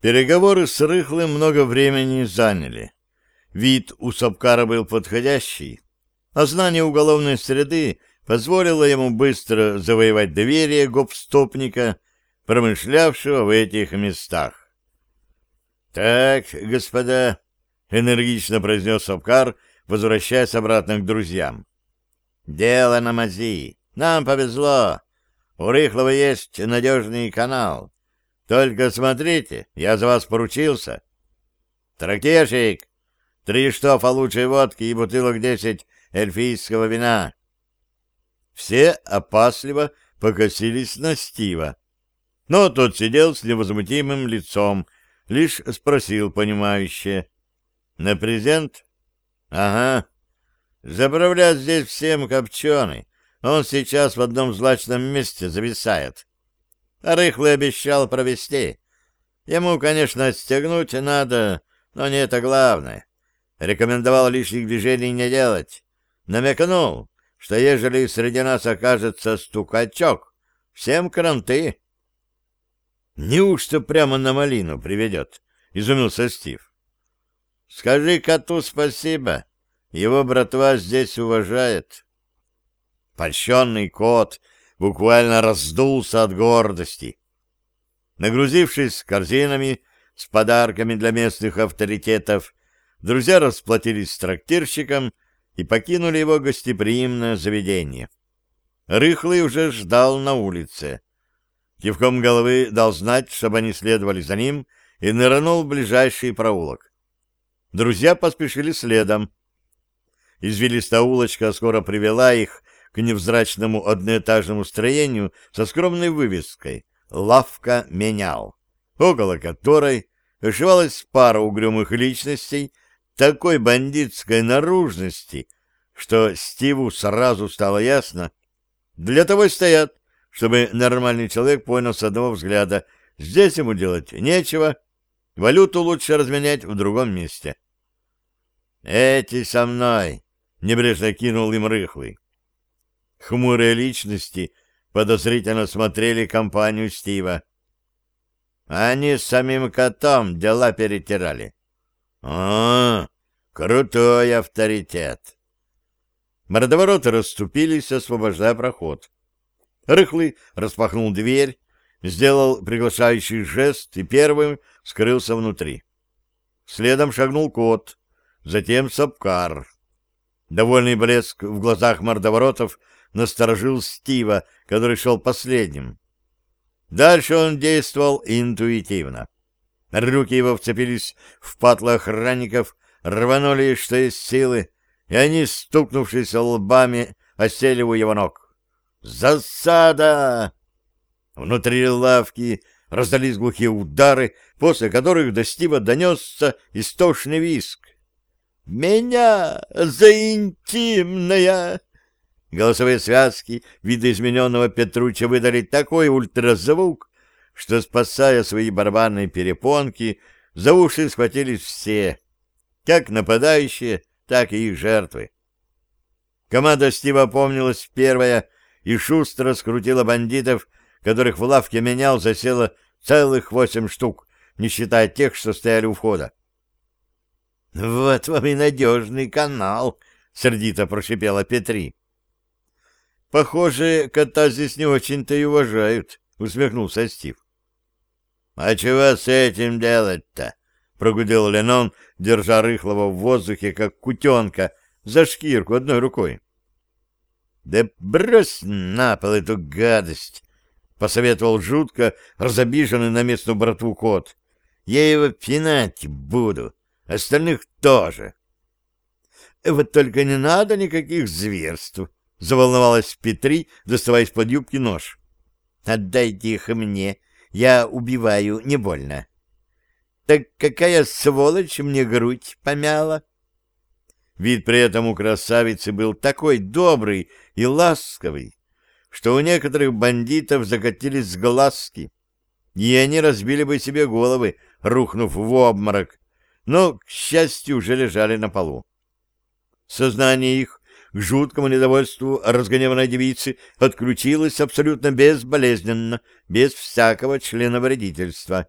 Переговоры с Рыхлым много времени заняли. Вид у Сапкара был подходящий, а знание уголовной среды позволило ему быстро завоевать доверие гопстопника, промышлявшего в этих местах. — Так, господа, — энергично произнес Сапкар, возвращаясь обратно к друзьям. — Дело на мази. Нам повезло. У Рыхлого есть надежный канал. Только смотрите, я за вас поручился. Трактирщик, три штофа лучшей водки и бутылок десять эльфийского вина. Все опасливо покосились на Стива. Но тот сидел с невозмутимым лицом, лишь спросил понимающе. — На презент? — Ага. Заправлять здесь всем копченый. Он сейчас в одном злачном месте зависает. Рыхлый обещал провести. Ему, конечно, отстегнуть надо, но не это главное. Рекомендовал лишних движений не делать. Намекнул, что ежели среди нас окажется стукачок, всем кранты. «Неужто прямо на малину приведет?» — изумился Стив. «Скажи коту спасибо. Его братва здесь уважает». Польщенный кот буквально раздулся от гордости. Нагрузившись корзинами с подарками для местных авторитетов, друзья расплатились с трактирщиком и покинули его гостеприимное заведение. Рыхлый уже ждал на улице. Кивком головы дал знать, чтобы они следовали за ним, и нырнул в ближайший проулок. Друзья поспешили следом. Извилистая улочка скоро привела их к невзрачному одноэтажному строению со скромной вывеской «Лавка менял», около которой ошивалась пара угрюмых личностей такой бандитской наружности, что Стиву сразу стало ясно, для того и стоят, чтобы нормальный человек понял с одного взгляда, здесь ему делать нечего, валюту лучше разменять в другом месте. «Эти со мной!» — небрежно кинул им рыхлый. Хмурые личности подозрительно смотрели компанию Стива. Они с самим котом дела перетирали. О, крутой авторитет. Мордовороты расступились, освобождая проход. Рыхлый распахнул дверь, сделал приглашающий жест и первым скрылся внутри. Следом шагнул кот, затем Сапкар. Довольный блеск в глазах мордоворотов насторожил Стива, который шел последним. Дальше он действовал интуитивно. Руки его вцепились в патлы охранников, рванули, что есть силы, и они, стукнувшись лбами, осели у его ног. «Засада!» Внутри лавки раздались глухие удары, после которых до Стива донесся истошный виск. «Меня за интимная!» Голосовые связки видоизмененного Петруча выдали такой ультразвук, что, спасая свои барабанные перепонки, за уши схватились все, как нападающие, так и их жертвы. Команда Стива помнилась первая и шустро скрутила бандитов, которых в лавке менял, засело целых восемь штук, не считая тех, что стояли у входа. — Вот вам и надежный канал, — сердито прошипела Петри. — Похоже, кота здесь не очень-то и уважают, — усмехнулся Стив. — А чего с этим делать-то? — прогудел Ленон, держа рыхлого в воздухе, как кутенка, за шкирку одной рукой. — Да брось на пол эту гадость! — посоветовал жутко разобиженный на местную братву кот. — Я его пинать буду, остальных тоже. — Вот только не надо никаких зверств, — заволновалась Петри, доставая из-под юбки нож. «Отдайте их мне, я убиваю не больно». «Так какая сволочь мне грудь помяла?» Вид при этом у красавицы был такой добрый и ласковый, что у некоторых бандитов закатились глазки, и они разбили бы себе головы, рухнув в обморок, но, к счастью, уже лежали на полу. Сознание их жуткому недовольству разгневанной девицы отключилась абсолютно безболезненно, без всякого члена вредительства.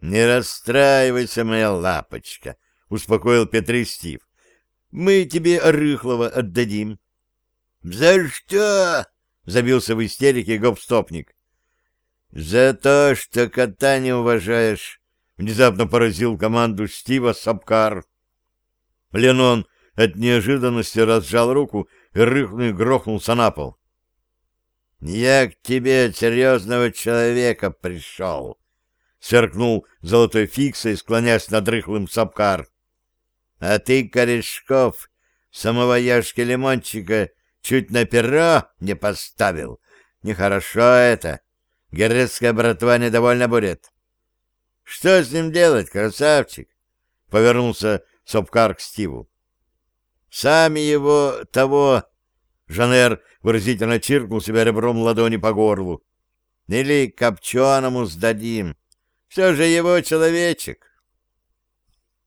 Не расстраивайся, моя лапочка, — успокоил Петрий Стив. — Мы тебе рыхлого отдадим. — За что? — забился в истерике гопстопник. — За то, что кота не уважаешь, — внезапно поразил команду Стива Сапкар. Ленон от неожиданности разжал руку и рыхлый грохнулся на пол. — Я к тебе от серьезного человека пришел, — сверкнул золотой фиксой, склоняясь над рыхлым Сапкар. — А ты, Корешков, самого Яшки-лимончика чуть на перо не поставил. Нехорошо это. Герецкая братва недовольна будет. — Что с ним делать, красавчик? — повернулся Сапкар к Стиву. Сами его того... Жанер выразительно чиркнул себя ребром ладони по горлу. Или копченому сдадим. Все же его человечек.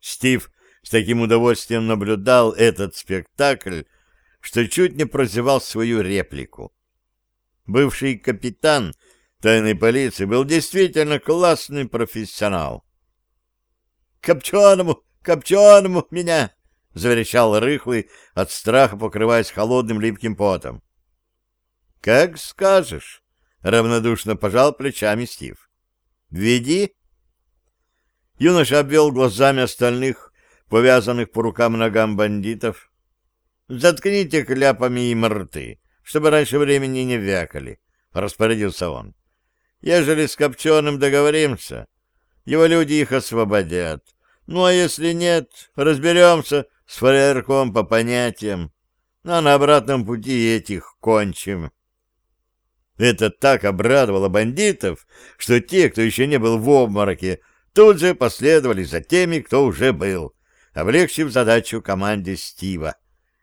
Стив с таким удовольствием наблюдал этот спектакль, что чуть не прозевал свою реплику. Бывший капитан тайной полиции был действительно классный профессионал. «Копченому, копченому меня!» — заверещал рыхлый, от страха покрываясь холодным липким потом. — Как скажешь, — равнодушно пожал плечами Стив. — Веди. Юноша обвел глазами остальных, повязанных по рукам и ногам бандитов. — Заткните кляпами им рты, чтобы раньше времени не вякали, — распорядился он. — Ежели с Копченым договоримся, его люди их освободят. Ну, а если нет, разберемся, — с фраерком по понятиям, а на обратном пути этих кончим. Это так обрадовало бандитов, что те, кто еще не был в обмороке, тут же последовали за теми, кто уже был, облегчив задачу команде Стива,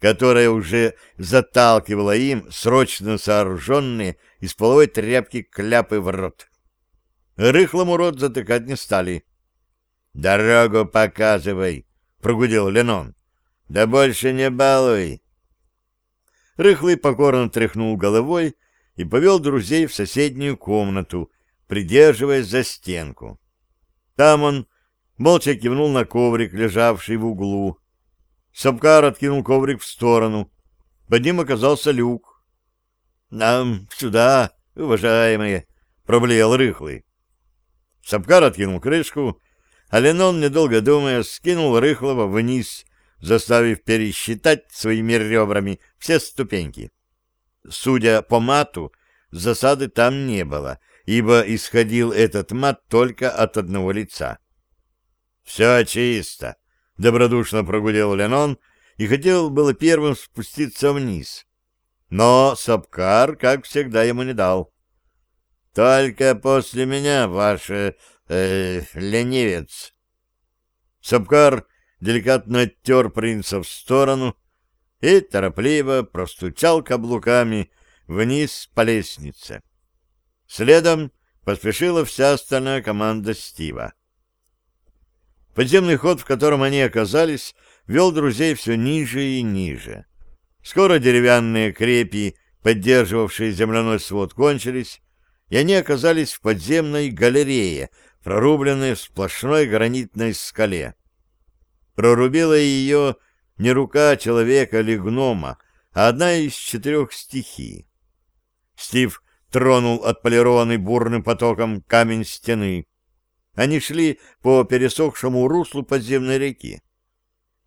которая уже заталкивала им срочно сооруженные из половой тряпки кляпы в рот. Рыхлому рот затыкать не стали. «Дорогу показывай!» — прогудел Ленон. Да больше не балуй. Рыхлый покорно тряхнул головой и повел друзей в соседнюю комнату, придерживаясь за стенку. Там он молча кивнул на коврик, лежавший в углу. Сапкар откинул коврик в сторону. Под ним оказался люк. — Нам сюда, уважаемые, — проблеял Рыхлый. Сапкар откинул крышку, а Ленон, недолго думая, скинул Рыхлого вниз заставив пересчитать своими ребрами все ступеньки. Судя по мату, засады там не было, ибо исходил этот мат только от одного лица. «Все чисто», — добродушно прогудел Ленон и хотел было первым спуститься вниз. Но Сапкар, как всегда, ему не дал. «Только после меня, ваш э, ленивец». Сапкар деликатно оттер принца в сторону и торопливо простучал каблуками вниз по лестнице. Следом поспешила вся остальная команда Стива. Подземный ход, в котором они оказались, вел друзей все ниже и ниже. Скоро деревянные крепи, поддерживавшие земляной свод, кончились, и они оказались в подземной галерее, прорубленной в сплошной гранитной скале. Прорубила ее не рука человека или гнома, а одна из четырех стихий. Стив тронул отполированный бурным потоком камень стены. Они шли по пересохшему руслу подземной реки.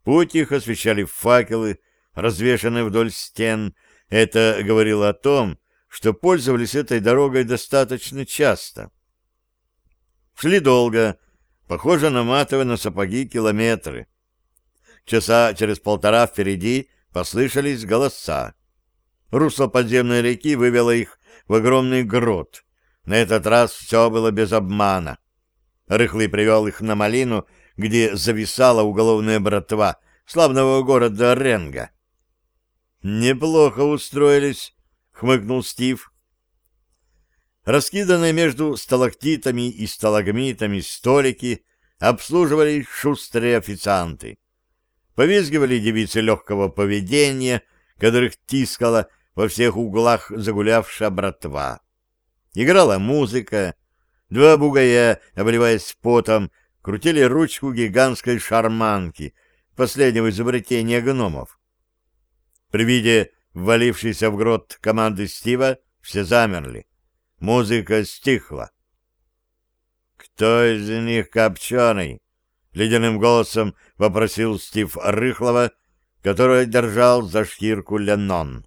Путь их освещали факелы, развешанные вдоль стен. Это говорило о том, что пользовались этой дорогой достаточно часто. Шли долго, похоже на матовые на сапоги километры. Часа через полтора впереди послышались голоса. Русло подземной реки вывело их в огромный грот. На этот раз все было без обмана. Рыхлый привел их на малину, где зависала уголовная братва славного города Ренга. «Неплохо устроились», — хмыкнул Стив. Раскиданные между сталактитами и сталагмитами столики обслуживали шустрые официанты. Повизгивали девицы легкого поведения, которых тискала во всех углах загулявшая братва. Играла музыка, Два бугая, обливаясь потом, крутили ручку гигантской шарманки, последнего изобретения гномов. При виде ввалившейся в грот команды Стива все замерли. Музыка стихла. «Кто из них копченый?» — ледяным голосом вопросил Стив Рыхлова, который держал за шкирку Леннон.